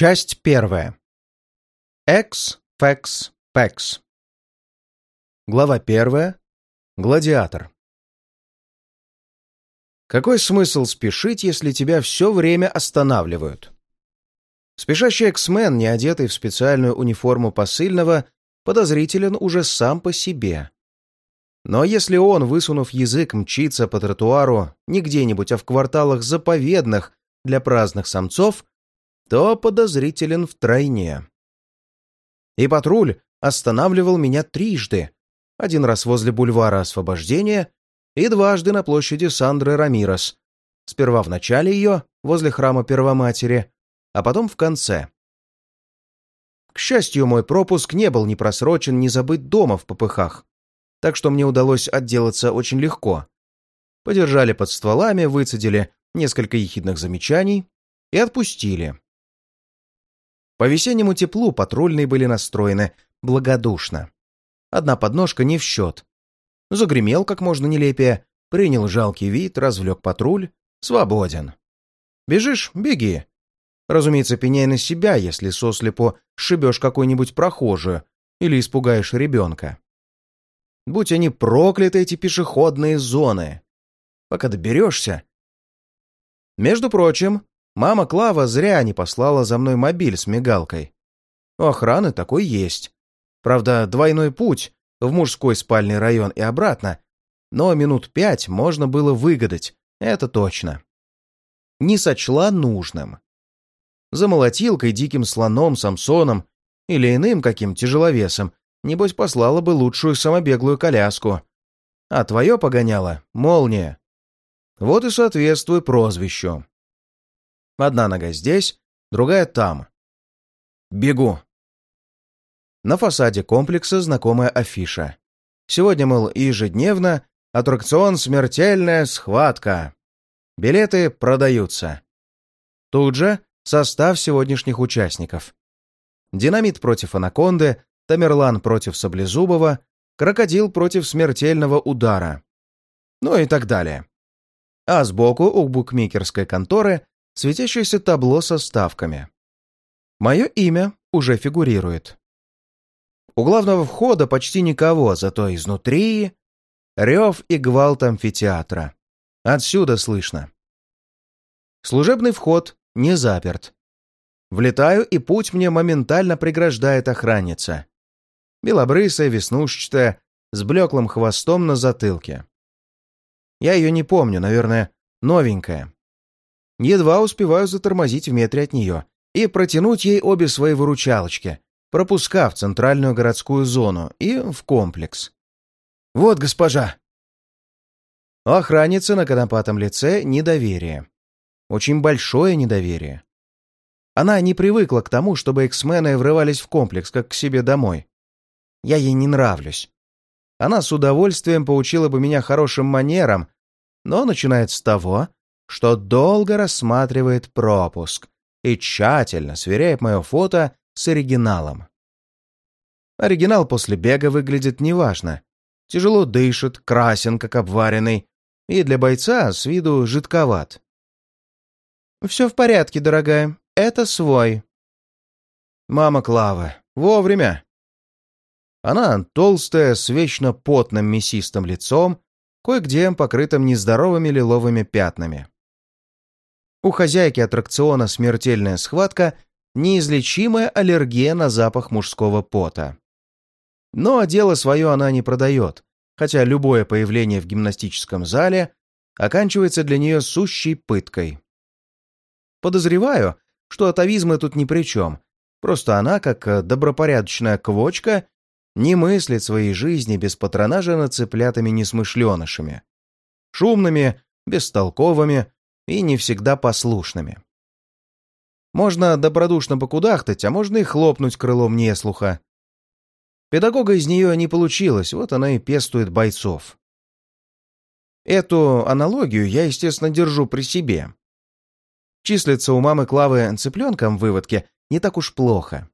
Часть первая. Экс, фекс, пекс. Глава первая. Гладиатор. Какой смысл спешить, если тебя все время останавливают? Спешащий эксмен, не одетый в специальную униформу посыльного, подозрителен уже сам по себе. Но если он, высунув язык, мчится по тротуару не где-нибудь, а в кварталах заповедных для праздных самцов, то подозрителен втройне. И патруль останавливал меня трижды. Один раз возле бульвара Освобождения и дважды на площади Сандры Рамирос. Сперва в начале ее, возле храма Первоматери, а потом в конце. К счастью, мой пропуск не был ни просрочен, ни забыт дома в попыхах, так что мне удалось отделаться очень легко. Подержали под стволами, выцедили несколько ехидных замечаний и отпустили. По весеннему теплу патрульные были настроены благодушно. Одна подножка не в счет. Загремел как можно нелепее, принял жалкий вид, развлек патруль, свободен. Бежишь — беги. Разумеется, пеняй на себя, если сослепо шибешь какую-нибудь прохожую или испугаешь ребенка. Будь они прокляты, эти пешеходные зоны. Пока доберешься. Между прочим, Мама Клава зря не послала за мной мобиль с мигалкой. У охраны такой есть. Правда, двойной путь в мужской спальный район и обратно, но минут пять можно было выгадать, это точно. Не сочла нужным. За молотилкой, диким слоном, Самсоном или иным каким тяжеловесом, небось, послала бы лучшую самобеглую коляску. А твое погоняло — молния. Вот и соответствуй прозвищу. Одна нога здесь, другая там. Бегу. На фасаде комплекса знакомая афиша. Сегодня, мол, ежедневно аттракцион «Смертельная схватка». Билеты продаются. Тут же состав сегодняшних участников. Динамит против Анаконды, Тамерлан против Саблезубова, Крокодил против смертельного удара. Ну и так далее. А сбоку у букмекерской конторы светящееся табло со ставками. Мое имя уже фигурирует. У главного входа почти никого, зато изнутри рев и гвалт амфитеатра. Отсюда слышно. Служебный вход не заперт. Влетаю, и путь мне моментально преграждает охранница. Белобрысая, веснушчатая, с блеклым хвостом на затылке. Я ее не помню, наверное, новенькая. Едва успеваю затормозить в метре от нее и протянуть ей обе свои выручалочки, пропуска в центральную городскую зону и в комплекс. «Вот, госпожа!» У охранницы на конопатом лице недоверие. Очень большое недоверие. Она не привыкла к тому, чтобы эксмены врывались в комплекс, как к себе домой. Я ей не нравлюсь. Она с удовольствием поучила бы меня хорошим манерам, но начинает с того, что долго рассматривает пропуск и тщательно сверяет мое фото с оригиналом. Оригинал после бега выглядит неважно. Тяжело дышит, красен, как обваренный, и для бойца с виду жидковат. «Все в порядке, дорогая. Это свой». «Мама Клава. Вовремя». Она толстая, с вечно потным мясистым лицом, кое-где покрытым нездоровыми лиловыми пятнами. У хозяйки аттракциона «Смертельная схватка» неизлечимая аллергия на запах мужского пота. Но дело свое она не продает, хотя любое появление в гимнастическом зале оканчивается для нее сущей пыткой. Подозреваю, что атовизмы тут ни при чем, просто она, как добропорядочная квочка, не мыслит своей жизни без патронажа над цыплятами-несмышленышами. Шумными, бестолковыми, и не всегда послушными. Можно добродушно покудахтать, а можно и хлопнуть крылом неслуха. Педагога из нее не получилось, вот она и пестует бойцов. Эту аналогию я, естественно, держу при себе. Числится у мамы Клавы цыпленком в выводке не так уж плохо.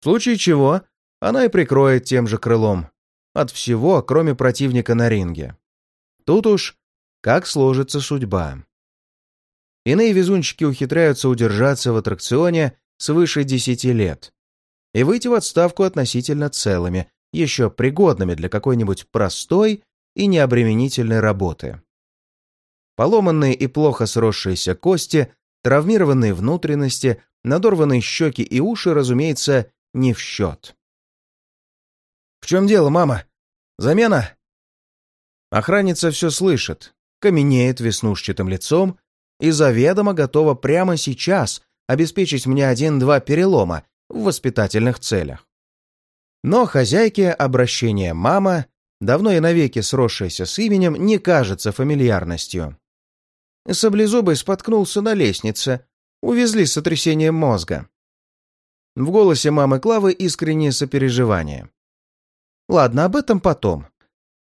В случае чего, она и прикроет тем же крылом. От всего, кроме противника на ринге. Тут уж как сложится судьба. Иные везунчики ухитряются удержаться в аттракционе свыше десяти лет и выйти в отставку относительно целыми, еще пригодными для какой-нибудь простой и необременительной работы. Поломанные и плохо сросшиеся кости, травмированные внутренности, надорванные щеки и уши, разумеется, не в счет. «В чем дело, мама? Замена?» Охранница все слышит, каменеет веснушчатым лицом и заведомо готова прямо сейчас обеспечить мне один-два перелома в воспитательных целях. Но хозяйке обращение «мама», давно и навеки сросшееся с именем, не кажется фамильярностью. Саблезубый споткнулся на лестнице, увезли с сотрясением мозга. В голосе мамы Клавы искреннее сопереживание. «Ладно, об этом потом.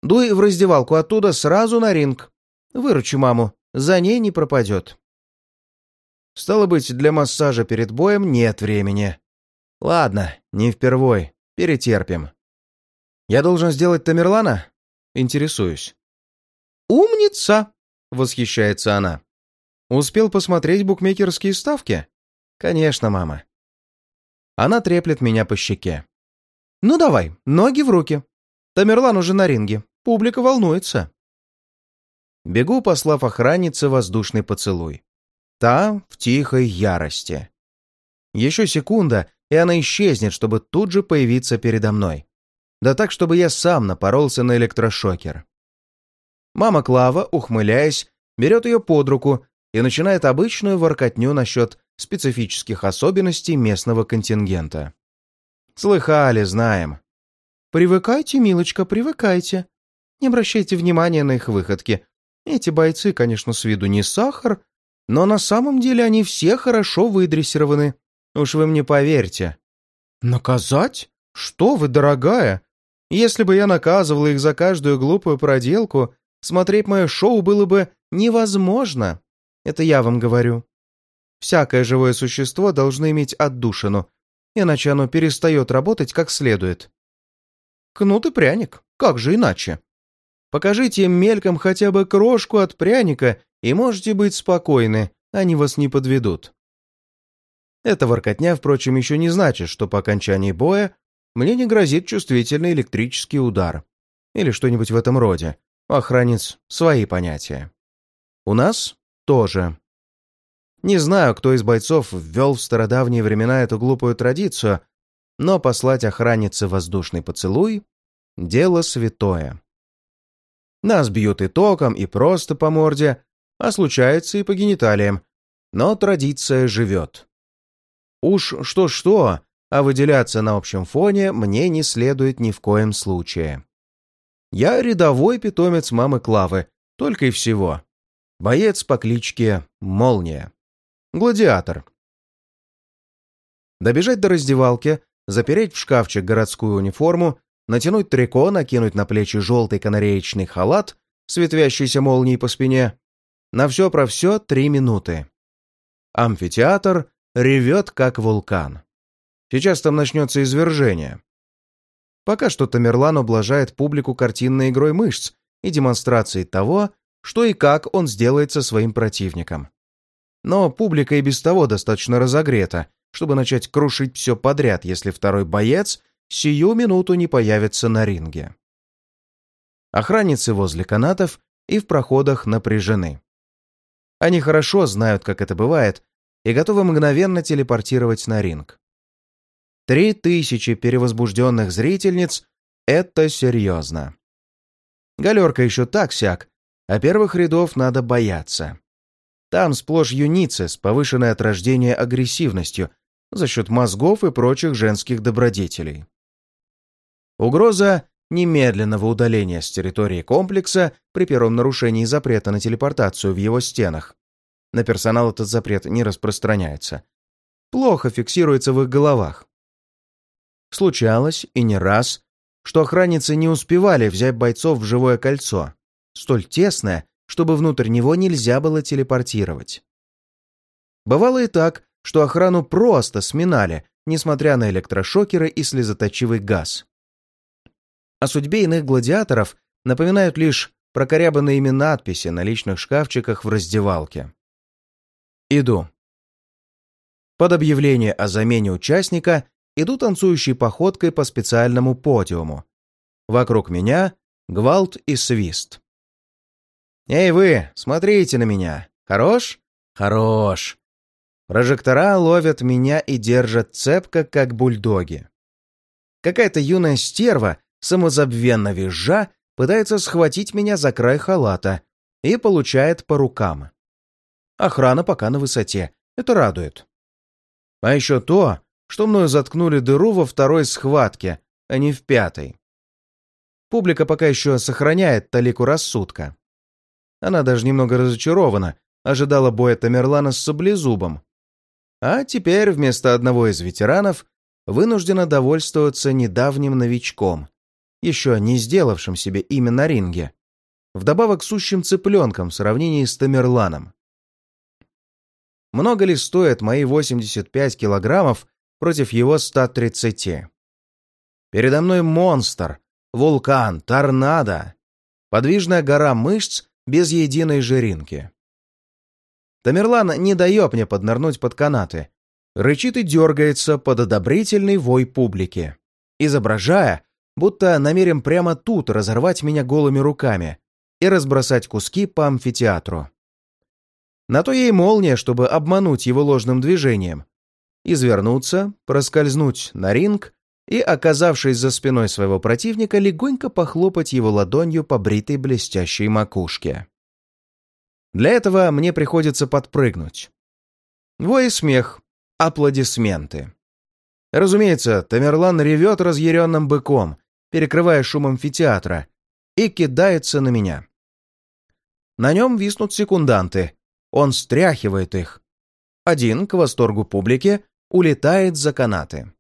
Дуй в раздевалку оттуда сразу на ринг. Выручу маму, за ней не пропадет». Стало быть, для массажа перед боем нет времени. Ладно, не впервой, перетерпим. Я должен сделать Тамерлана? Интересуюсь. «Умница!» — восхищается она. «Успел посмотреть букмекерские ставки?» «Конечно, мама». Она треплет меня по щеке. «Ну давай, ноги в руки. Тамерлан уже на ринге. Публика волнуется». Бегу, послав охраннице воздушный поцелуй. Та в тихой ярости. Еще секунда, и она исчезнет, чтобы тут же появиться передо мной. Да так, чтобы я сам напоролся на электрошокер. Мама Клава, ухмыляясь, берет ее под руку и начинает обычную воркотню насчет специфических особенностей местного контингента. Слыхали, знаем. «Привыкайте, милочка, привыкайте. Не обращайте внимания на их выходки. Эти бойцы, конечно, с виду не сахар, но на самом деле они все хорошо выдрессированы. Уж вы мне поверьте». «Наказать? Что вы, дорогая? Если бы я наказывала их за каждую глупую проделку, смотреть мое шоу было бы невозможно. Это я вам говорю. Всякое живое существо должно иметь отдушину, иначе оно перестает работать как следует. Кнут и пряник, как же иначе? Покажите им мельком хотя бы крошку от пряника, и можете быть спокойны, они вас не подведут. Эта воркотня, впрочем, еще не значит, что по окончании боя мне не грозит чувствительный электрический удар. Или что-нибудь в этом роде. У охранниц свои понятия. У нас тоже. Не знаю, кто из бойцов ввел в стародавние времена эту глупую традицию, но послать охраннице воздушный поцелуй — дело святое. Нас бьют и током, и просто по морде, а случается и по гениталиям, но традиция живет. Уж что-что, а выделяться на общем фоне мне не следует ни в коем случае. Я рядовой питомец мамы Клавы, только и всего. Боец по кличке Молния. Гладиатор. Добежать до раздевалки, запереть в шкафчик городскую униформу, натянуть трико, накинуть на плечи желтый канареечный халат с молнией по спине. На все про все три минуты. Амфитеатр ревет, как вулкан. Сейчас там начнется извержение. Пока что Тамерлан ублажает публику картинной игрой мышц и демонстрацией того, что и как он сделает со своим противником. Но публика и без того достаточно разогрета, чтобы начать крушить все подряд, если второй боец сию минуту не появится на ринге. Охранницы возле канатов и в проходах напряжены. Они хорошо знают, как это бывает, и готовы мгновенно телепортировать на ринг. Три тысячи перевозбужденных зрительниц — это серьезно. Галерка еще так-сяк, а первых рядов надо бояться. Там сплошь юницы с повышенной от рождения агрессивностью за счет мозгов и прочих женских добродетелей. Угроза немедленного удаления с территории комплекса при первом нарушении запрета на телепортацию в его стенах. На персонал этот запрет не распространяется. Плохо фиксируется в их головах. Случалось, и не раз, что охранницы не успевали взять бойцов в живое кольцо, столь тесное, чтобы внутрь него нельзя было телепортировать. Бывало и так, что охрану просто сминали, несмотря на электрошокеры и слезоточивый газ. О судьбе иных гладиаторов напоминают лишь прокорябанные ими надписи на личных шкафчиках в раздевалке. Иду. Под объявление о замене участника иду танцующей походкой по специальному подиуму. Вокруг меня гвалт и свист. «Эй вы, смотрите на меня! Хорош? Хорош!» Прожектора ловят меня и держат цепко, как бульдоги. Какая-то юная стерва, самозабвенно визжа, пытается схватить меня за край халата и получает по рукам. Охрана пока на высоте. Это радует. А еще то, что мною заткнули дыру во второй схватке, а не в пятой. Публика пока еще сохраняет талику рассудка. Она даже немного разочарована, ожидала боя Тамерлана с саблезубом. А теперь вместо одного из ветеранов вынуждена довольствоваться недавним новичком, еще не сделавшим себе имя на ринге, вдобавок сущим цыпленком в сравнении с Тамерланом. Много ли стоят мои 85 килограммов против его 130? Передо мной монстр, вулкан, торнадо, подвижная гора мышц без единой жиринки. Тамерлан не дает мне поднырнуть под канаты, рычит и дергается под одобрительный вой публики, изображая, будто намерен прямо тут разорвать меня голыми руками и разбросать куски по амфитеатру. На то ей молния, чтобы обмануть его ложным движением, извернуться, проскользнуть на ринг и, оказавшись за спиной своего противника, легонько похлопать его ладонью по бритой блестящей макушке. Для этого мне приходится подпрыгнуть. Вой смех, аплодисменты. Разумеется, Тамерлан ревет разъяренным быком, перекрывая шум амфитеатра, и кидается на меня. На нем виснут секунданты. Он стряхивает их. Один, к восторгу публики, улетает за канаты.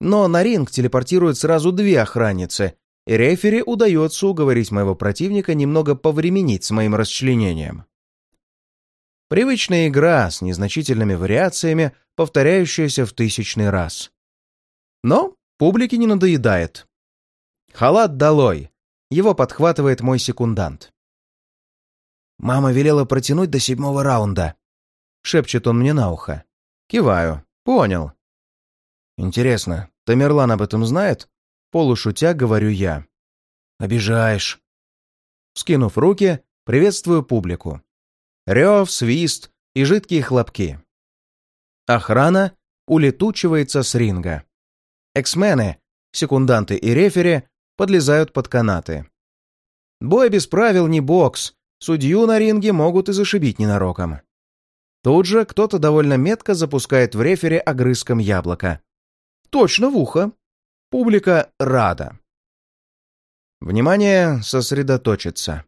Но на ринг телепортируют сразу две охранницы, и рефери удается уговорить моего противника немного повременить с моим расчленением. Привычная игра с незначительными вариациями, повторяющаяся в тысячный раз. Но публике не надоедает. Халат долой. Его подхватывает мой секундант. «Мама велела протянуть до седьмого раунда», — шепчет он мне на ухо. Киваю. «Понял». «Интересно, Тамерлан об этом знает?» Полушутя говорю я. «Обижаешь». Скинув руки, приветствую публику. Рев, свист и жидкие хлопки. Охрана улетучивается с ринга. Эксмены, секунданты и рефери подлезают под канаты. Бой без правил не бокс, судью на ринге могут и зашибить ненароком. Тут же кто-то довольно метко запускает в рефере огрызком яблоко. Точно в ухо. Публика рада. Внимание сосредоточится.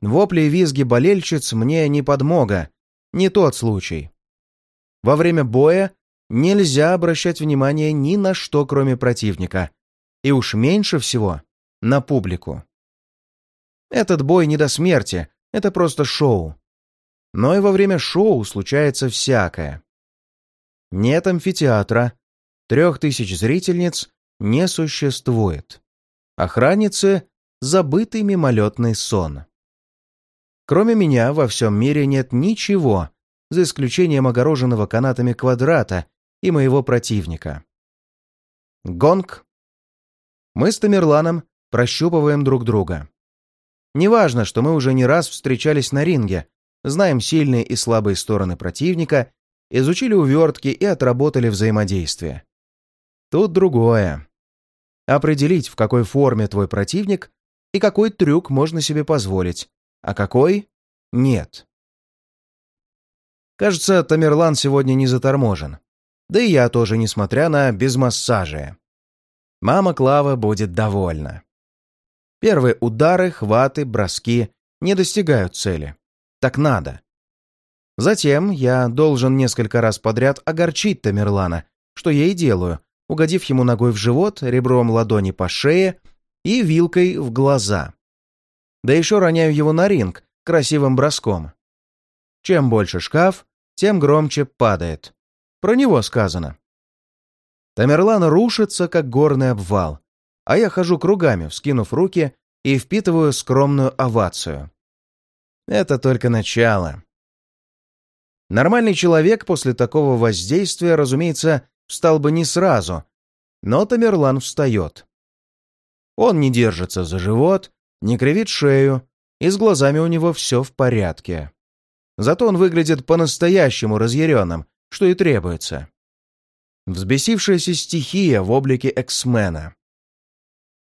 Вопли и визги болельщиц мне не подмога, не тот случай. Во время боя нельзя обращать внимание ни на что, кроме противника, и уж меньше всего на публику. Этот бой не до смерти, это просто шоу. Но и во время шоу случается всякое. Нет амфитеатра, трех тысяч зрительниц не существует. Охранницы — забытый мимолетный сон. Кроме меня во всем мире нет ничего, за исключением огороженного канатами квадрата и моего противника. Гонг. Мы с Тамерланом прощупываем друг друга. Неважно, что мы уже не раз встречались на ринге, знаем сильные и слабые стороны противника, изучили увертки и отработали взаимодействие. Тут другое. Определить, в какой форме твой противник и какой трюк можно себе позволить, а какой — нет. Кажется, Тамерлан сегодня не заторможен. Да и я тоже, несмотря на безмассажие. Мама Клава будет довольна. Первые удары, хваты, броски не достигают цели. Так надо. Затем я должен несколько раз подряд огорчить Тамерлана, что я и делаю, угодив ему ногой в живот, ребром ладони по шее и вилкой в глаза. Да еще роняю его на ринг красивым броском. Чем больше шкаф, тем громче падает. Про него сказано. Тамерлан рушится, как горный обвал, а я хожу кругами, вскинув руки и впитываю скромную овацию. Это только начало. Нормальный человек после такого воздействия, разумеется, встал бы не сразу, но Тамерлан встает. Он не держится за живот, не кривит шею, и с глазами у него все в порядке. Зато он выглядит по-настоящему разъяренным, что и требуется. Взбесившаяся стихия в облике эксмена.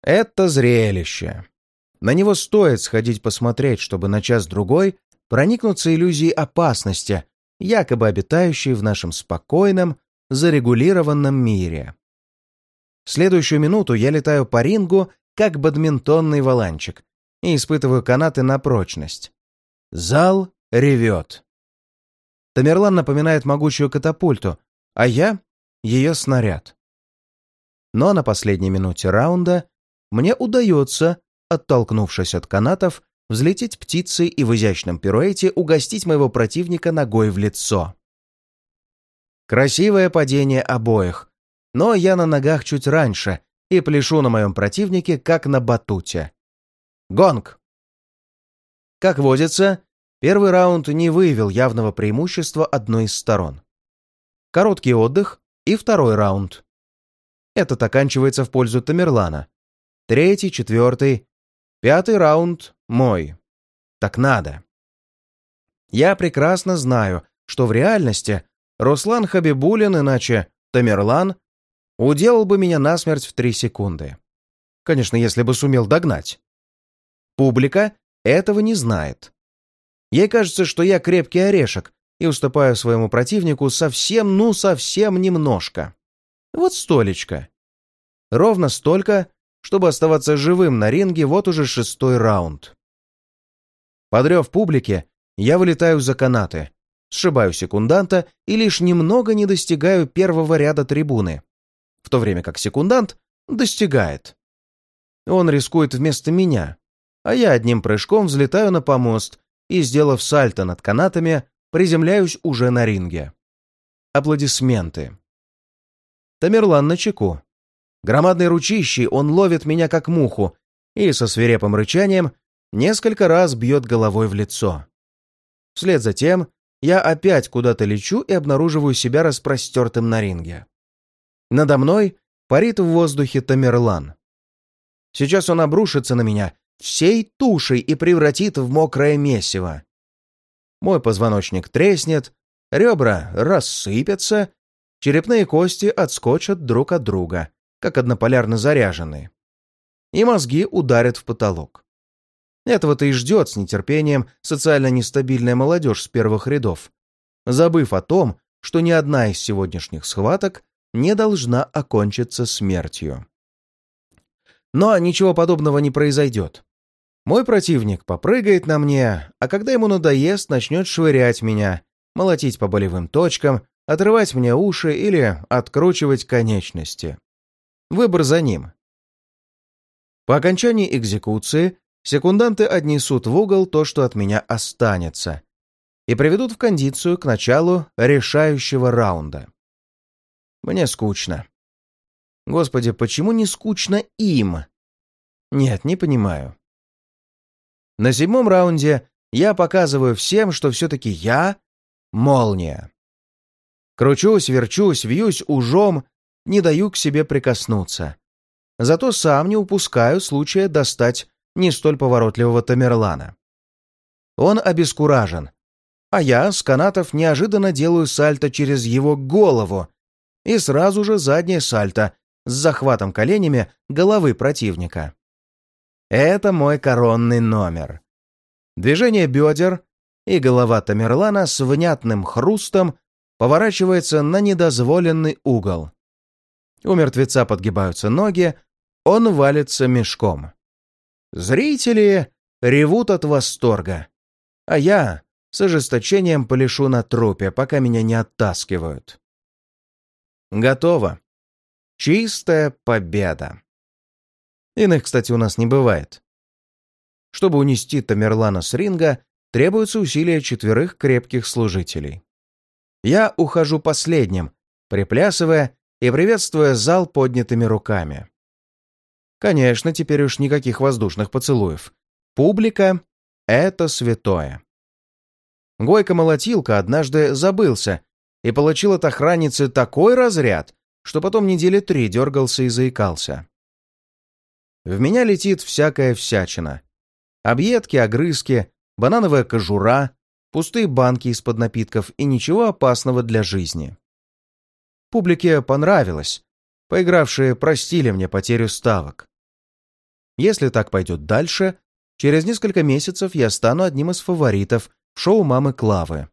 Это зрелище. На него стоит сходить посмотреть, чтобы на час-другой проникнуться иллюзией опасности, якобы обитающей в нашем спокойном, зарегулированном мире. Следующую минуту я летаю по рингу, как бадминтонный валанчик, и испытываю канаты на прочность. Зал ревет. Тамерлан напоминает могучую катапульту, а я — ее снаряд. Но на последней минуте раунда мне удается, оттолкнувшись от канатов, взлететь птицей и в изящном пируэте угостить моего противника ногой в лицо. Красивое падение обоих, но я на ногах чуть раньше и пляшу на моем противнике, как на батуте. Гонг! Как водится, первый раунд не выявил явного преимущества одной из сторон. Короткий отдых и второй раунд. Этот оканчивается в пользу Тамерлана. Третий, четвертый, пятый раунд мой. Так надо. Я прекрасно знаю, что в реальности Руслан Хабибулин, иначе Тамерлан, уделал бы меня насмерть в три секунды. Конечно, если бы сумел догнать. Публика этого не знает. Ей кажется, что я крепкий орешек и уступаю своему противнику совсем, ну совсем немножко. Вот столечко. Ровно столько, чтобы оставаться живым на ринге вот уже шестой раунд. Подрев публике, я вылетаю за канаты, сшибаю секунданта и лишь немного не достигаю первого ряда трибуны, в то время как секундант достигает. Он рискует вместо меня, а я одним прыжком взлетаю на помост и, сделав сальто над канатами, приземляюсь уже на ринге. Аплодисменты. Тамерлан на чеку. Громадной ручищей он ловит меня как муху и со свирепым рычанием несколько раз бьет головой в лицо. Вслед за тем я опять куда-то лечу и обнаруживаю себя распростертым на ринге. Надо мной парит в воздухе Тамерлан. Сейчас он обрушится на меня всей тушей и превратит в мокрое месиво. Мой позвоночник треснет, ребра рассыпятся, черепные кости отскочат друг от друга, как однополярно заряженные, и мозги ударят в потолок. Этого-то и ждет с нетерпением социально нестабильная молодежь с первых рядов, забыв о том, что ни одна из сегодняшних схваток не должна окончиться смертью. Но ничего подобного не произойдет. Мой противник попрыгает на мне, а когда ему надоест, начнет швырять меня, молотить по болевым точкам, отрывать мне уши или откручивать конечности. Выбор за ним. По окончании экзекуции секунданты отнесут в угол то, что от меня останется, и приведут в кондицию к началу решающего раунда. Мне скучно. Господи, почему не скучно им? Нет, не понимаю. На седьмом раунде я показываю всем, что все-таки я — молния. Кручусь, верчусь, вьюсь ужом, не даю к себе прикоснуться. Зато сам не упускаю случая достать не столь поворотливого Тамерлана. Он обескуражен, а я с канатов неожиданно делаю сальто через его голову и сразу же заднее сальто с захватом коленями головы противника. Это мой коронный номер. Движение бедер, и голова Тамерлана с внятным хрустом поворачивается на недозволенный угол. У мертвеца подгибаются ноги, он валится мешком. Зрители ревут от восторга, а я с ожесточением полишу на трупе, пока меня не оттаскивают. Готово. Чистая победа. Иных, кстати, у нас не бывает. Чтобы унести Тамерлана с ринга, требуются усилия четверых крепких служителей. Я ухожу последним, приплясывая и приветствуя зал поднятыми руками. Конечно, теперь уж никаких воздушных поцелуев. Публика — это святое. Гойка-молотилка однажды забылся и получил от охранницы такой разряд, что потом недели три дергался и заикался. В меня летит всякая всячина. Объедки, огрызки, банановая кожура, пустые банки из-под напитков и ничего опасного для жизни. Публике понравилось. Поигравшие простили мне потерю ставок. Если так пойдет дальше, через несколько месяцев я стану одним из фаворитов в шоу «Мамы Клавы»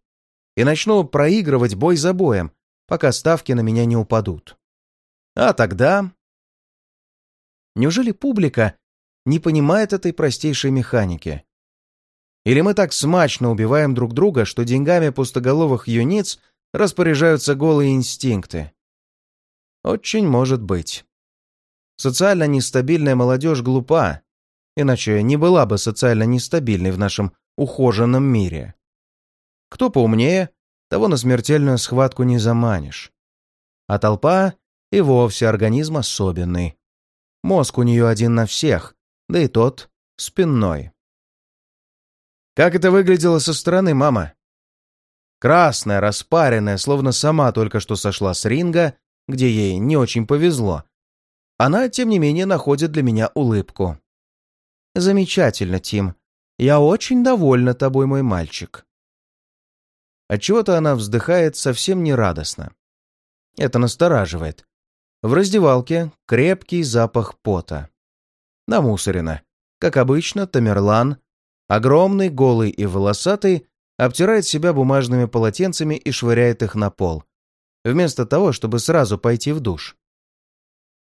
и начну проигрывать бой за боем, пока ставки на меня не упадут. А тогда... Неужели публика не понимает этой простейшей механики? Или мы так смачно убиваем друг друга, что деньгами пустоголовых юниц распоряжаются голые инстинкты? Очень может быть. Социально нестабильная молодежь глупа, иначе не была бы социально нестабильной в нашем ухоженном мире. Кто поумнее, того на смертельную схватку не заманишь. А толпа и вовсе организм особенный. Мозг у нее один на всех, да и тот спинной. Как это выглядело со стороны, мама? Красная, распаренная, словно сама только что сошла с ринга, где ей не очень повезло. Она, тем не менее, находит для меня улыбку. «Замечательно, Тим. Я очень довольна тобой, мой мальчик». Отчего-то она вздыхает совсем нерадостно. Это настораживает. В раздевалке крепкий запах пота. Намусорено. Как обычно, Тамерлан, огромный, голый и волосатый, обтирает себя бумажными полотенцами и швыряет их на пол, вместо того, чтобы сразу пойти в душ.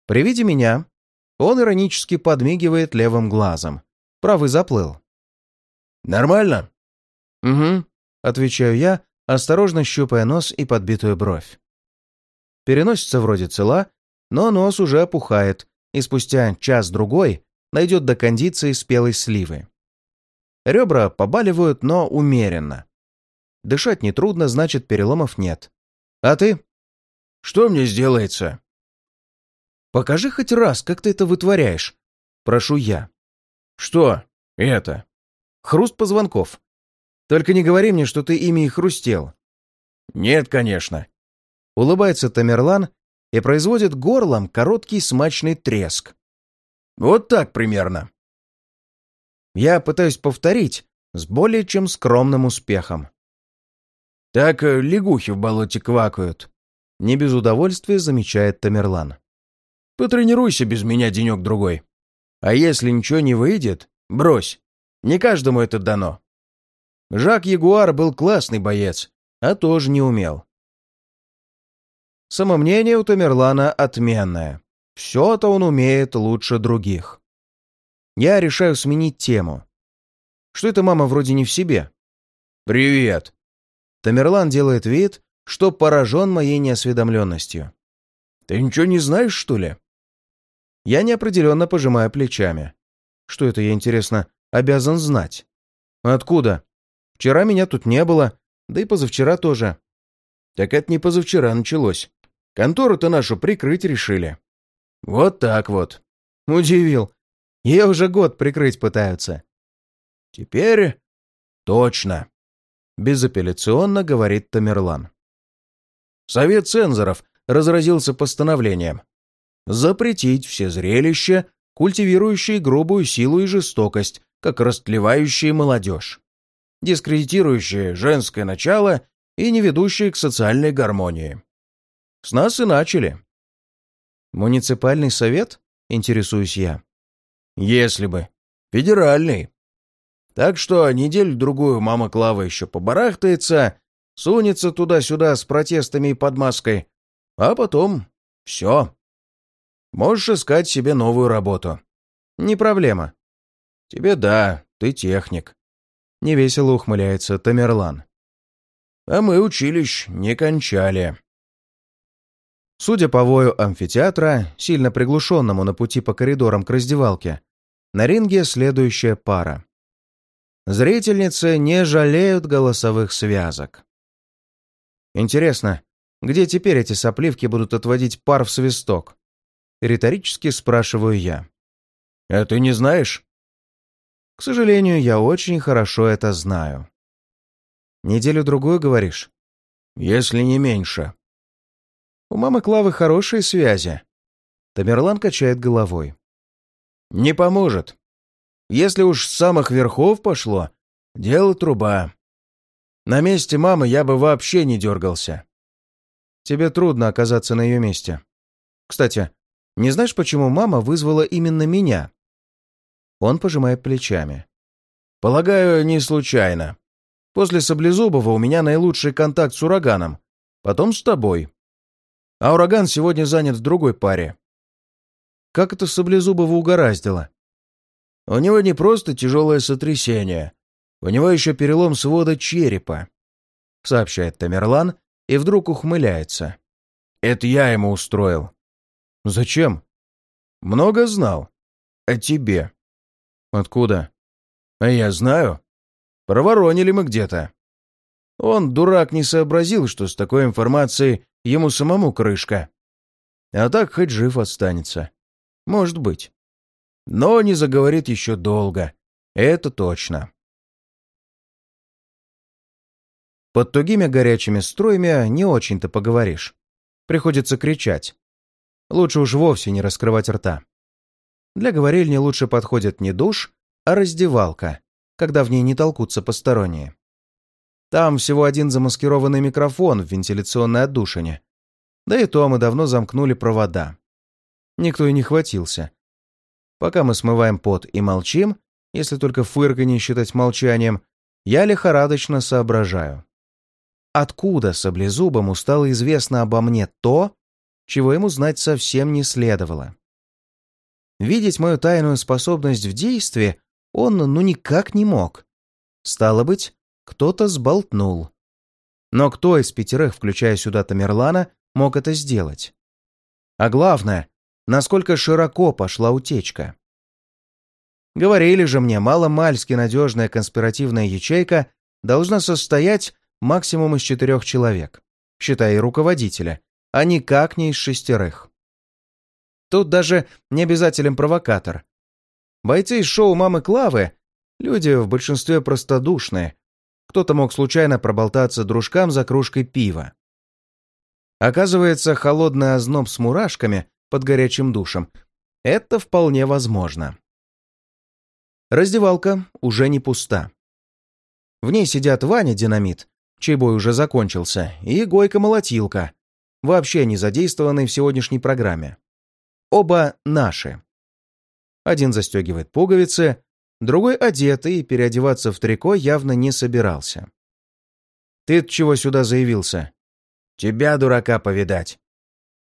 При виде меня он иронически подмигивает левым глазом. Правый заплыл. «Нормально?» «Угу», — отвечаю я, осторожно щупая нос и подбитую бровь. Переносится вроде цела, но нос уже опухает, и спустя час-другой найдет до кондиции спелой сливы. Ребра побаливают, но умеренно. Дышать нетрудно, значит, переломов нет. А ты? Что мне сделается? Покажи хоть раз, как ты это вытворяешь. Прошу я. Что это? Хруст позвонков. Только не говори мне, что ты ими и хрустел. Нет, конечно. Улыбается Тамерлан и производит горлом короткий смачный треск. Вот так примерно. Я пытаюсь повторить с более чем скромным успехом. Так э, лягухи в болоте квакают. Не без удовольствия замечает Тамерлан. Потренируйся без меня денек-другой. А если ничего не выйдет, брось. Не каждому это дано. Жак Ягуар был классный боец, а тоже не умел. Самомнение у Тамерлана отменное. Все-то он умеет лучше других. Я решаю сменить тему. Что это мама вроде не в себе? «Привет!» Тамерлан делает вид, что поражен моей неосведомленностью. «Ты ничего не знаешь, что ли?» Я неопределенно пожимаю плечами. Что это, я, интересно, обязан знать? Откуда? Вчера меня тут не было, да и позавчера тоже. Так это не позавчера началось. Контору-то нашу прикрыть решили. Вот так вот. Удивил. Ее уже год прикрыть пытаются. Теперь точно. Безапелляционно говорит Тамерлан. Совет цензоров разразился постановлением запретить все зрелища, культивирующие грубую силу и жестокость, как растлевающие молодежь, дискредитирующие женское начало и не ведущие к социальной гармонии. С нас и начали. Муниципальный совет? Интересуюсь я. Если бы. Федеральный. Так что неделю-другую мама Клава еще побарахтается, сунется туда-сюда с протестами и подмазкой, а потом все. Можешь искать себе новую работу. Не проблема. Тебе да, ты техник. Невесело ухмыляется Тамерлан. А мы училищ не кончали. Судя по вою амфитеатра, сильно приглушенному на пути по коридорам к раздевалке, на ринге следующая пара. Зрительницы не жалеют голосовых связок. Интересно, где теперь эти сопливки будут отводить пар в свисток? Риторически спрашиваю я. «А ты не знаешь?» К сожалению, я очень хорошо это знаю. Неделю-другую, говоришь? Если не меньше. У мамы Клавы хорошие связи. Тамерлан качает головой. Не поможет. Если уж с самых верхов пошло, дело труба. На месте мамы я бы вообще не дергался. Тебе трудно оказаться на ее месте. Кстати, не знаешь, почему мама вызвала именно меня?» Он пожимает плечами. «Полагаю, не случайно. После Саблезубова у меня наилучший контакт с ураганом, потом с тобой. А ураган сегодня занят в другой паре». «Как это Саблезубова угораздило?» «У него не просто тяжелое сотрясение, у него еще перелом свода черепа», — сообщает Тамерлан и вдруг ухмыляется. «Это я ему устроил». «Зачем?» «Много знал. О тебе». «Откуда?» «А я знаю. Проворонили мы где-то». Он, дурак, не сообразил, что с такой информацией ему самому крышка. А так хоть жив останется. Может быть. Но не заговорит еще долго. Это точно. Под тугими горячими струями не очень-то поговоришь. Приходится кричать. Лучше уж вовсе не раскрывать рта. Для говорильни лучше подходит не душ, а раздевалка, когда в ней не толкутся посторонние. Там всего один замаскированный микрофон в вентиляционной отдушине. Да и то мы давно замкнули провода. Никто и не хватился. Пока мы смываем пот и молчим, если только фырканье считать молчанием, я лихорадочно соображаю. Откуда саблезубому стало известно обо мне то, чего ему знать совсем не следовало. Видеть мою тайную способность в действии он ну никак не мог. Стало быть, кто-то сболтнул. Но кто из пятерых, включая сюда Тамерлана, мог это сделать? А главное, насколько широко пошла утечка. Говорили же мне, маломальски надежная конспиративная ячейка должна состоять максимум из четырех человек, считая и руководителя, а никак не из шестерых. Тут даже не обязателен провокатор. Бойцы из шоу «Мамы Клавы» — люди в большинстве простодушные. Кто-то мог случайно проболтаться дружкам за кружкой пива. Оказывается, холодный озноб с мурашками под горячим душем — это вполне возможно. Раздевалка уже не пуста. В ней сидят Ваня Динамит, чей бой уже закончился, и Гойка-молотилка, вообще не задействованный в сегодняшней программе. Оба наши. Один застегивает пуговицы, другой одетый и переодеваться в трико явно не собирался. «Ты чего сюда заявился?» «Тебя, дурака, повидать!»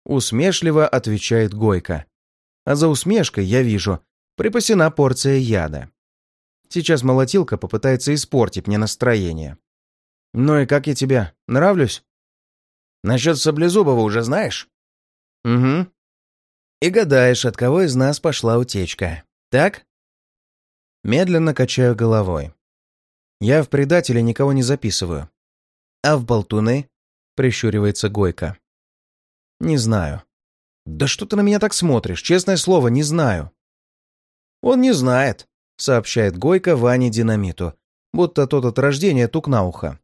Усмешливо отвечает Гойка. А за усмешкой, я вижу, припасена порция яда. Сейчас молотилка попытается испортить мне настроение. «Ну и как я тебе? Нравлюсь?» Насчет Саблезубова уже знаешь? Угу. И гадаешь, от кого из нас пошла утечка. Так? Медленно качаю головой. Я в предателе никого не записываю. А в болтуны? Прищуривается Гойка. Не знаю. Да что ты на меня так смотришь? Честное слово, не знаю. Он не знает, сообщает Гойка Ване Динамиту, будто тот от рождения тук на ухо.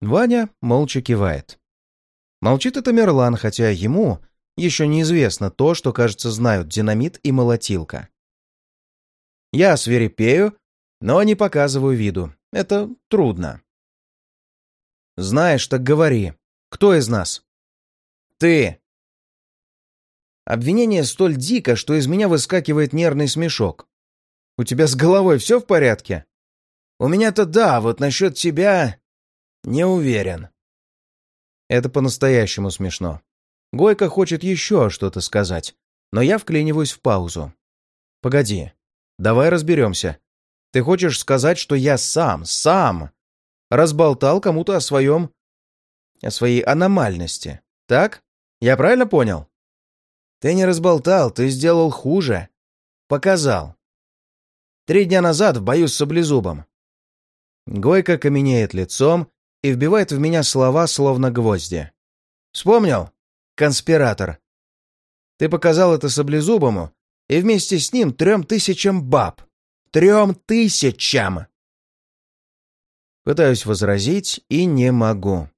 Ваня молча кивает. Молчит это Мерлан, хотя ему еще неизвестно то, что, кажется, знают динамит и молотилка. Я свирепею, но не показываю виду. Это трудно. Знаешь, так говори. Кто из нас? Ты. Обвинение столь дико, что из меня выскакивает нервный смешок. У тебя с головой все в порядке? У меня-то да, вот насчет тебя не уверен. Это по-настоящему смешно. Гойка хочет еще что-то сказать, но я вклиниваюсь в паузу. Погоди, давай разберемся. Ты хочешь сказать, что я сам, сам разболтал кому-то о своем... о своей аномальности, так? Я правильно понял? Ты не разболтал, ты сделал хуже. Показал. Три дня назад в бою с саблезубом. Гойка каменеет лицом и вбивает в меня слова, словно гвозди. «Вспомнил? Конспиратор. Ты показал это саблезубому, и вместе с ним трем тысячам баб. Трем тысячам!» Пытаюсь возразить и не могу.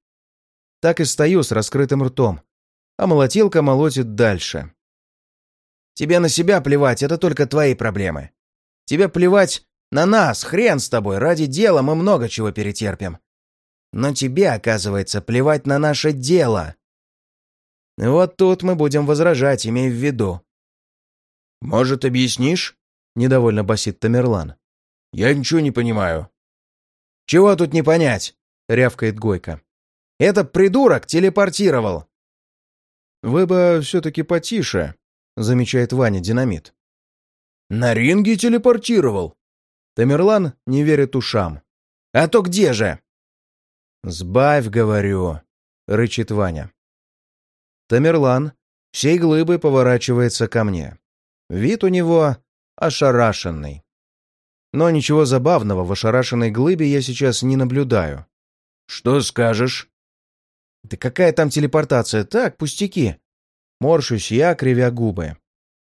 Так и стою с раскрытым ртом, а молотилка молотит дальше. Тебе на себя плевать, это только твои проблемы. Тебе плевать на нас, хрен с тобой, ради дела мы много чего перетерпим. Но тебе, оказывается, плевать на наше дело. Вот тут мы будем возражать, имея в виду. «Может, объяснишь?» — недовольно басит Тамерлан. «Я ничего не понимаю». «Чего тут не понять?» — рявкает Гойко. «Это придурок телепортировал!» «Вы бы все-таки потише», — замечает Ваня динамит. «На ринге телепортировал?» Тамерлан не верит ушам. «А то где же?» «Сбавь, говорю», — рычит Ваня. Тамерлан всей глыбой поворачивается ко мне. Вид у него ошарашенный. Но ничего забавного в ошарашенной глыбе я сейчас не наблюдаю. «Что скажешь?» «Да какая там телепортация? Так, пустяки». Морщусь я, кривя губы.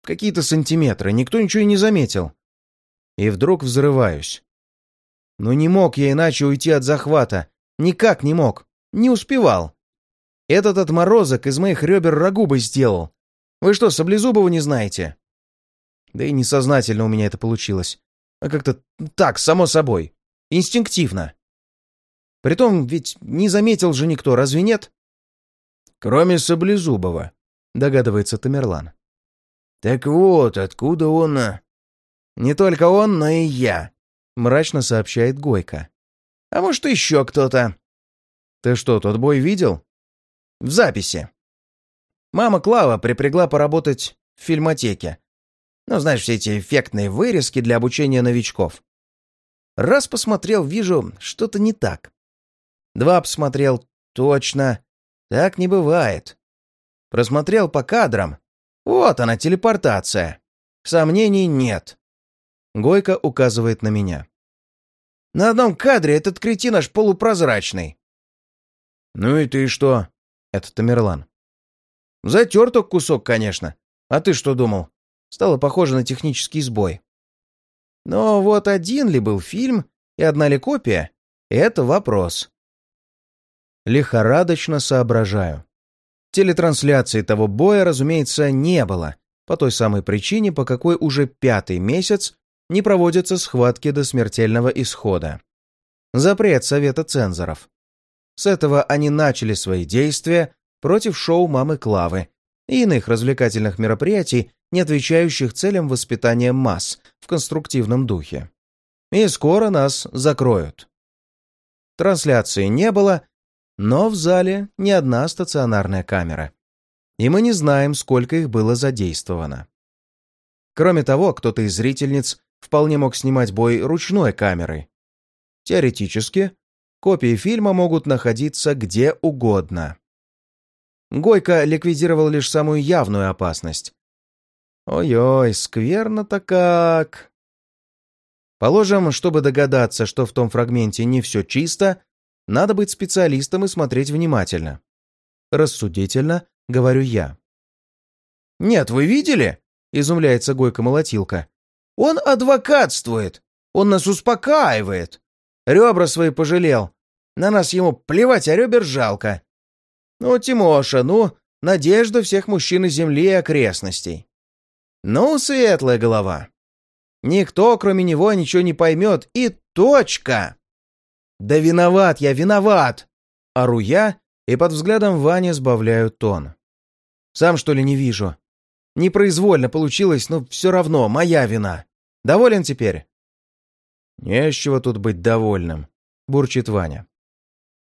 Какие-то сантиметры, никто ничего и не заметил. И вдруг взрываюсь. Но не мог я иначе уйти от захвата. Никак не мог. Не успевал. Этот отморозок из моих ребер рагу бы сделал. Вы что, Саблезубова не знаете? Да и несознательно у меня это получилось. А как-то так, само собой. Инстинктивно. Притом ведь не заметил же никто, разве нет? Кроме Саблезубова, догадывается Тамерлан. Так вот, откуда он... А? Не только он, но и я, мрачно сообщает Гойко. А может, еще кто-то. Ты что, тот бой видел? В записи. Мама Клава припрягла поработать в фильмотеке. Ну, знаешь, все эти эффектные вырезки для обучения новичков. Раз посмотрел, вижу, что-то не так. Два посмотрел, точно. Так не бывает. Просмотрел по кадрам. Вот она, телепортация. Сомнений нет. Гойко указывает на меня. На одном кадре этот кретин аж полупрозрачный. Ну и ты что? Это Тамерлан. Затер кусок, конечно. А ты что думал? Стало похоже на технический сбой. Но вот один ли был фильм и одна ли копия — это вопрос. Лихорадочно соображаю. Телетрансляции того боя, разумеется, не было, по той самой причине, по какой уже пятый месяц не проводятся схватки до смертельного исхода. Запрет Совета цензоров. С этого они начали свои действия против шоу «Мамы Клавы» и иных развлекательных мероприятий, не отвечающих целям воспитания масс в конструктивном духе. И скоро нас закроют. Трансляции не было, но в зале не одна стационарная камера. И мы не знаем, сколько их было задействовано. Кроме того, кто-то из зрительниц вполне мог снимать бой ручной камерой. Теоретически, копии фильма могут находиться где угодно. Гойко ликвидировал лишь самую явную опасность. Ой-ой, скверно-то как. Положим, чтобы догадаться, что в том фрагменте не все чисто, надо быть специалистом и смотреть внимательно. Рассудительно, говорю я. «Нет, вы видели?» — изумляется Гойко-молотилка. «Он адвокатствует! Он нас успокаивает! Ребра свои пожалел! На нас ему плевать, а ребер жалко! Ну, Тимоша, ну, надежда всех мужчин земли и окрестностей! Ну, светлая голова! Никто, кроме него, ничего не поймет, и точка!» «Да виноват я, виноват!» Ору я, и под взглядом Вани сбавляю тон. «Сам, что ли, не вижу? Непроизвольно получилось, но все равно, моя вина. Доволен теперь?» «Не с чего тут быть довольным», — бурчит Ваня.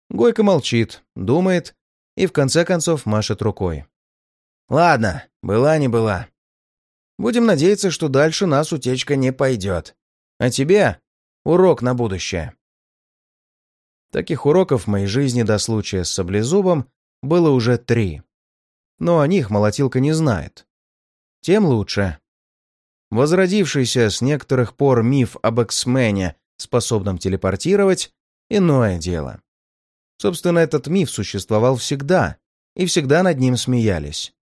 Гойко молчит, думает и в конце концов машет рукой. «Ладно, была не была. Будем надеяться, что дальше нас утечка не пойдет. А тебе урок на будущее». Таких уроков в моей жизни до случая с саблезубом было уже три. Но о них молотилка не знает. Тем лучше. Возродившийся с некоторых пор миф об Эксмене, способном телепортировать, иное дело. Собственно, этот миф существовал всегда, и всегда над ним смеялись.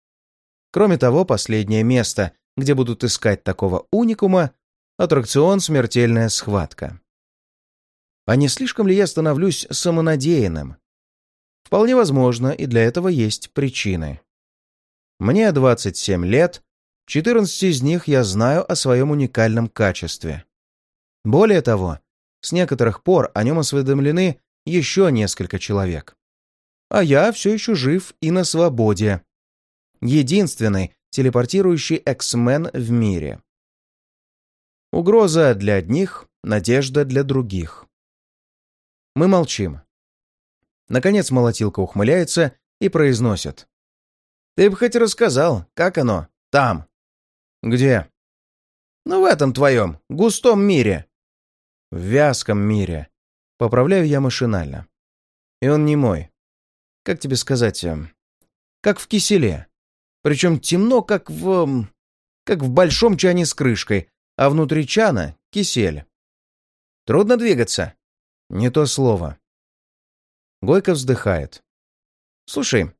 Кроме того, последнее место, где будут искать такого уникума, аттракцион «Смертельная схватка». А не слишком ли я становлюсь самонадеянным? Вполне возможно, и для этого есть причины. Мне 27 лет, 14 из них я знаю о своем уникальном качестве. Более того, с некоторых пор о нем осведомлены еще несколько человек. А я все еще жив и на свободе. Единственный телепортирующий эксмен в мире. Угроза для одних, надежда для других. Мы молчим. Наконец молотилка ухмыляется и произносит. «Ты бы хоть рассказал, как оно там?» «Где?» «Ну, в этом твоем, густом мире». «В вязком мире». Поправляю я машинально. И он не мой. Как тебе сказать? Эм, как в киселе. Причем темно, как в... Как в большом чане с крышкой, а внутри чана — кисель. Трудно двигаться. Не то слово. Гойко вздыхает. «Слушай,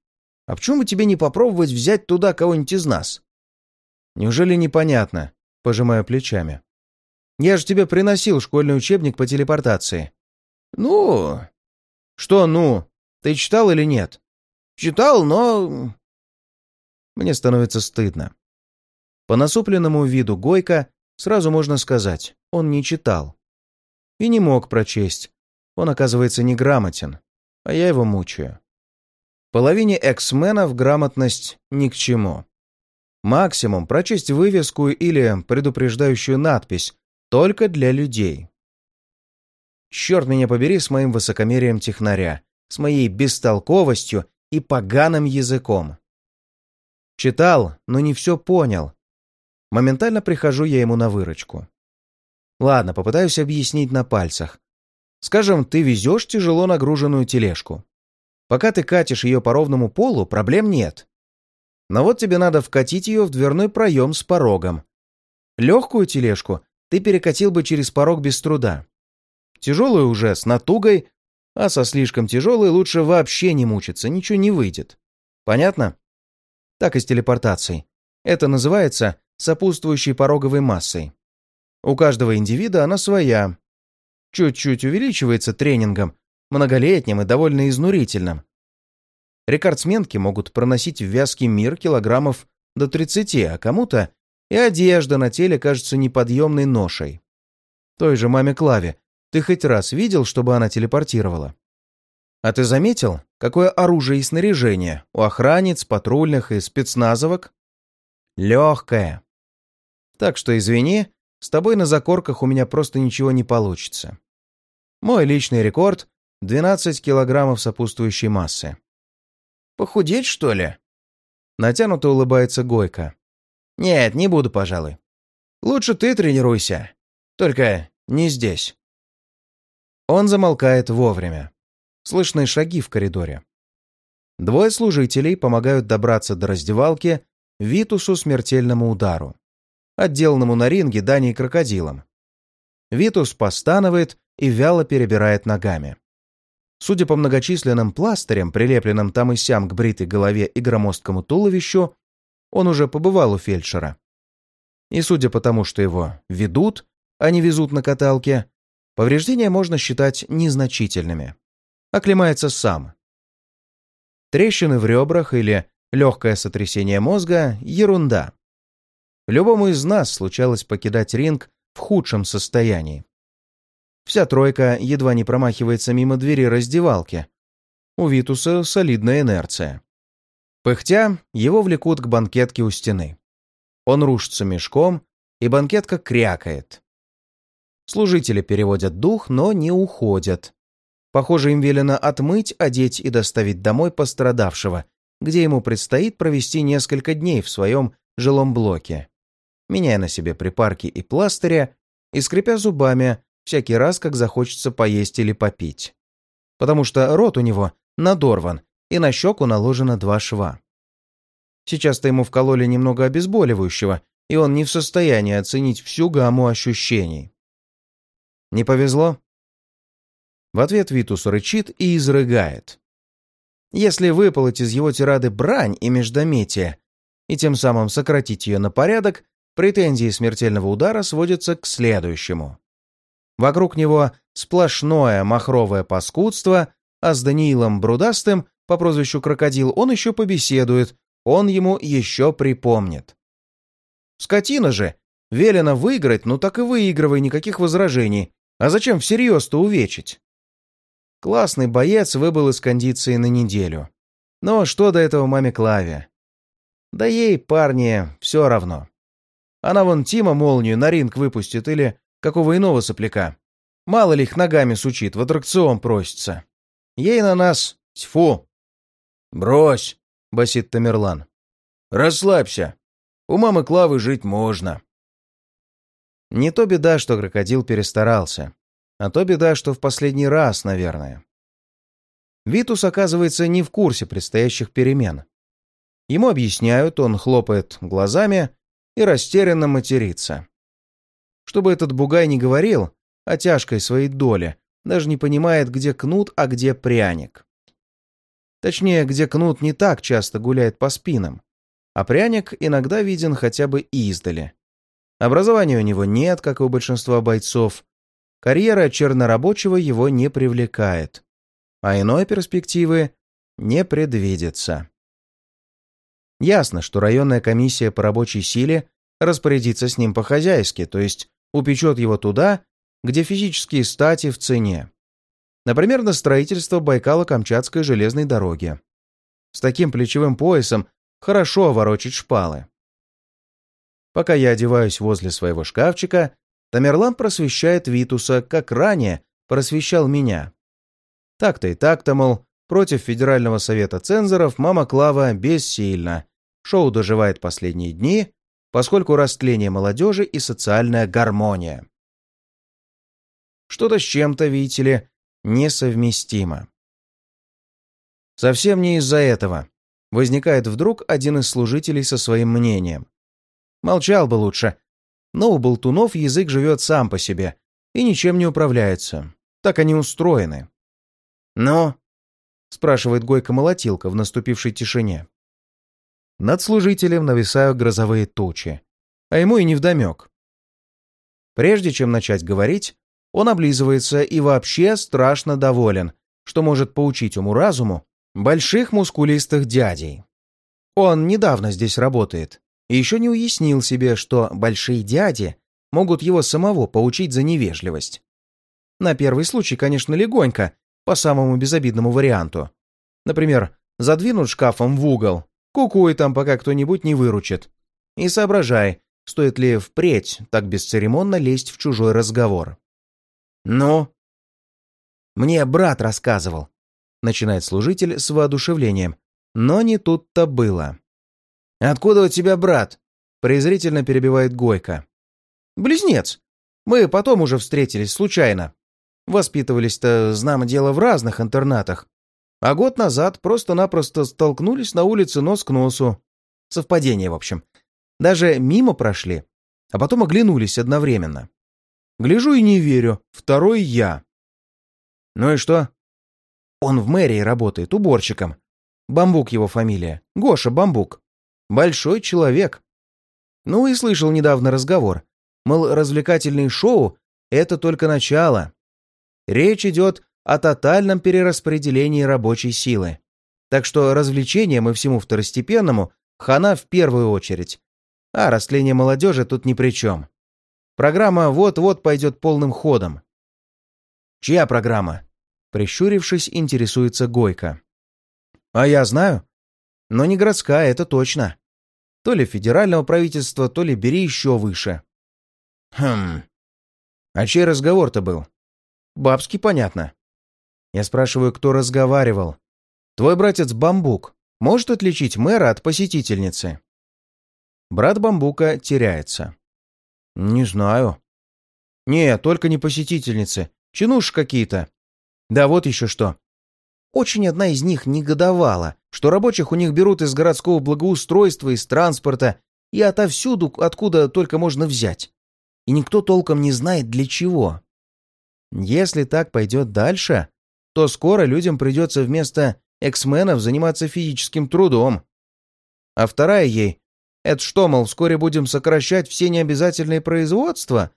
а почему бы тебе не попробовать взять туда кого-нибудь из нас?» «Неужели непонятно?» — пожимаю плечами. «Я же тебе приносил школьный учебник по телепортации». «Ну...» «Что «ну»? Ты читал или нет?» «Читал, но...» Мне становится стыдно. По насупленному виду Гойка сразу можно сказать, он не читал. И не мог прочесть. Он, оказывается, неграмотен, а я его мучаю. Половине эксменов грамотность ни к чему. Максимум прочесть вывеску или предупреждающую надпись только для людей. Черт меня побери с моим высокомерием технаря, с моей бестолковостью и поганым языком. Читал, но не все понял. Моментально прихожу я ему на выручку. Ладно, попытаюсь объяснить на пальцах. Скажем, ты везешь тяжело нагруженную тележку. Пока ты катишь ее по ровному полу, проблем нет. Но вот тебе надо вкатить ее в дверной проем с порогом. Легкую тележку ты перекатил бы через порог без труда. Тяжелую уже с натугой, а со слишком тяжелой лучше вообще не мучиться, ничего не выйдет. Понятно? Так и с телепортацией. Это называется сопутствующей пороговой массой. У каждого индивида она своя. Чуть-чуть увеличивается тренингом, многолетним и довольно изнурительным. Рекордсменки могут проносить в вязкий мир килограммов до 30, а кому-то и одежда на теле кажется неподъемной ношей. Той же маме Клаве ты хоть раз видел, чтобы она телепортировала? А ты заметил, какое оружие и снаряжение у охранниц, патрульных и спецназовок? Легкое. Так что извини, с тобой на закорках у меня просто ничего не получится. Мой личный рекорд 12 килограммов сопутствующей массы. «Похудеть, что ли?» Натянуто улыбается Гойка. «Нет, не буду, пожалуй. Лучше ты тренируйся. Только не здесь». Он замолкает вовремя. Слышны шаги в коридоре. Двое служителей помогают добраться до раздевалки Витусу смертельному удару, отделанному на ринге Даней крокодилом. Витус постанывает и вяло перебирает ногами. Судя по многочисленным пластырям, прилепленным там и сям к бритой голове и громоздкому туловищу, он уже побывал у фельдшера. И судя по тому, что его ведут, а не везут на каталке, повреждения можно считать незначительными. Оклемается сам. Трещины в ребрах или легкое сотрясение мозга – ерунда. Любому из нас случалось покидать ринг в худшем состоянии. Вся тройка едва не промахивается мимо двери раздевалки. У Витуса солидная инерция. Пыхтя, его влекут к банкетке у стены. Он рушится мешком, и банкетка крякает. Служители переводят дух, но не уходят. Похоже, им велено отмыть, одеть и доставить домой пострадавшего, где ему предстоит провести несколько дней в своем жилом блоке, меняя на себе припарки и пластыря и скрипя зубами всякий раз, как захочется поесть или попить. Потому что рот у него надорван, и на щеку наложено два шва. Сейчас-то ему вкололи немного обезболивающего, и он не в состоянии оценить всю гамму ощущений. Не повезло? В ответ Витус рычит и изрыгает. Если выпалоть из его тирады брань и междометие, и тем самым сократить ее на порядок, претензии смертельного удара сводятся к следующему. Вокруг него сплошное махровое паскудство, а с Даниилом Брудастым по прозвищу Крокодил он еще побеседует, он ему еще припомнит. Скотина же, велено выиграть, ну так и выигрывай, никаких возражений. А зачем всерьез-то увечить? Классный боец выбыл из кондиции на неделю. Но что до этого маме Клаве? Да ей, парни, все равно. Она вон Тима молнию на ринг выпустит или какого иного сопляка. Мало ли их ногами сучит, в аттракцион просится. Ей на нас тьфу. «Брось!» — басит Тамерлан. «Расслабься. У мамы Клавы жить можно». Не то беда, что крокодил перестарался, а то беда, что в последний раз, наверное. Витус, оказывается, не в курсе предстоящих перемен. Ему объясняют, он хлопает глазами и растерянно матерится. Чтобы этот бугай не говорил о тяжкой своей доле, даже не понимает, где кнут, а где пряник. Точнее, где кнут не так часто гуляет по спинам, а пряник иногда виден хотя бы издали. Образования у него нет, как и у большинства бойцов. Карьера чернорабочего его не привлекает а иной перспективы не предвидится. Ясно, что районная комиссия по рабочей силе распорядится с ним по-хозяйски, то есть упечет его туда, где физические стати в цене. Например, на строительство Байкало-Камчатской железной дороги. С таким плечевым поясом хорошо ворочать шпалы. Пока я одеваюсь возле своего шкафчика, Тамерлан просвещает Витуса, как ранее просвещал меня. Так-то и так-то, мол, против Федерального совета цензоров мама Клава бессильна. Шоу доживает последние дни, поскольку растление молодежи и социальная гармония. Что-то с чем-то, видите ли, несовместимо. Совсем не из-за этого. Возникает вдруг один из служителей со своим мнением. Молчал бы лучше. Но у болтунов язык живет сам по себе и ничем не управляется. Так они устроены. «Ну?» — спрашивает Гойка-молотилка в наступившей тишине. Над служителем нависают грозовые тучи, а ему и невдомек. Прежде чем начать говорить, он облизывается и вообще страшно доволен, что может поучить уму-разуму больших мускулистых дядей. Он недавно здесь работает и еще не уяснил себе, что большие дяди могут его самого поучить за невежливость. На первый случай, конечно, легонько, по самому безобидному варианту. Например, задвинуть шкафом в угол, кукуй там, пока кто-нибудь не выручит. И соображай, стоит ли впредь так бесцеремонно лезть в чужой разговор. «Ну?» «Мне брат рассказывал», — начинает служитель с воодушевлением. Но не тут-то было. «Откуда у тебя брат?» — презрительно перебивает Гойка. «Близнец. Мы потом уже встретились, случайно. Воспитывались-то, знамо дело, в разных интернатах. А год назад просто-напросто столкнулись на улице нос к носу. Совпадение, в общем. Даже мимо прошли, а потом оглянулись одновременно. Гляжу и не верю. Второй я. Ну и что? Он в мэрии работает, уборщиком. Бамбук его фамилия. Гоша Бамбук. Большой человек. Ну и слышал недавно разговор. Мол, развлекательные шоу — это только начало. Речь идет о тотальном перераспределении рабочей силы. Так что развлечениям и всему второстепенному хана в первую очередь. А растление молодежи тут ни при чем. Программа вот-вот пойдет полным ходом. Чья программа? Прищурившись, интересуется Гойко. А я знаю. Но не городская, это точно. То ли федерального правительства, то ли бери еще выше. Хм. А чей разговор-то был? Бабский, понятно. Я спрашиваю, кто разговаривал. Твой братец Бамбук может отличить мэра от посетительницы? Брат Бамбука теряется. Не знаю. Не, только не посетительницы. Чинуш какие-то. Да вот еще что. Очень одна из них негодовала, что рабочих у них берут из городского благоустройства, из транспорта и отовсюду, откуда только можно взять. И никто толком не знает для чего. Если так пойдет дальше, то скоро людям придется вместо эксменов заниматься физическим трудом. А вторая ей — это что, мол, вскоре будем сокращать все необязательные производства?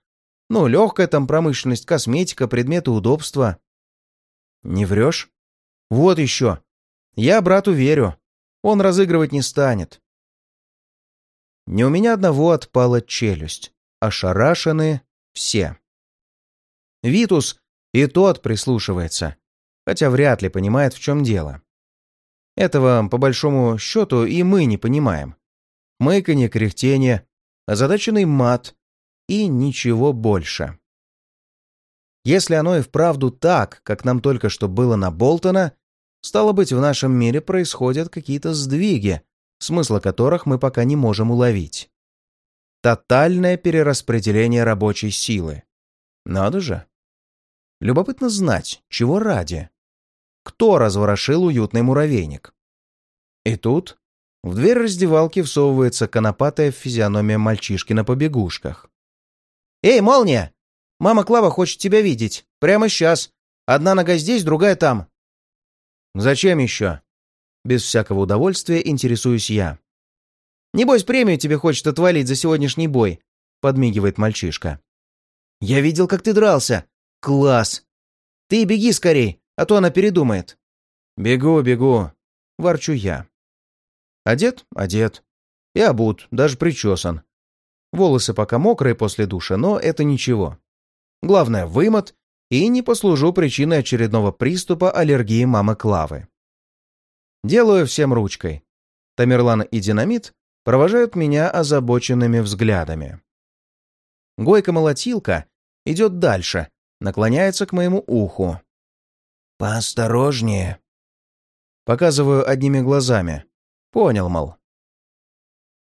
Ну, легкая там промышленность, косметика, предметы удобства. Не врешь? Вот еще. Я брату верю. Он разыгрывать не станет. Не у меня одного отпала челюсть. Ошарашены все. Витус и тот прислушивается, хотя вряд ли понимает, в чем дело. Этого, по большому счету, и мы не понимаем. Мыканье, кряхтение, озадаченный мат и ничего больше. Если оно и вправду так, как нам только что было на Болтона, стало быть, в нашем мире происходят какие-то сдвиги, смысла которых мы пока не можем уловить. Тотальное перераспределение рабочей силы. Надо же. Любопытно знать, чего ради. Кто разворошил уютный муравейник? И тут в дверь раздевалки всовывается конопатая физиономия мальчишки на побегушках. «Эй, молния! Мама Клава хочет тебя видеть. Прямо сейчас. Одна нога здесь, другая там». «Зачем еще?» Без всякого удовольствия интересуюсь я. «Небось, премию тебе хочет отвалить за сегодняшний бой», — подмигивает мальчишка. «Я видел, как ты дрался. Класс! Ты беги скорей, а то она передумает». «Бегу, бегу», — ворчу я. Одет? Одет. И обут, даже причесан. Волосы пока мокрые после душа, но это ничего. Главное, вымот и не послужу причиной очередного приступа аллергии мамы Клавы. Делаю всем ручкой. Тамерлан и Динамит провожают меня озабоченными взглядами. Гойка-молотилка идет дальше, наклоняется к моему уху. «Поосторожнее». Показываю одними глазами. Понял, мол.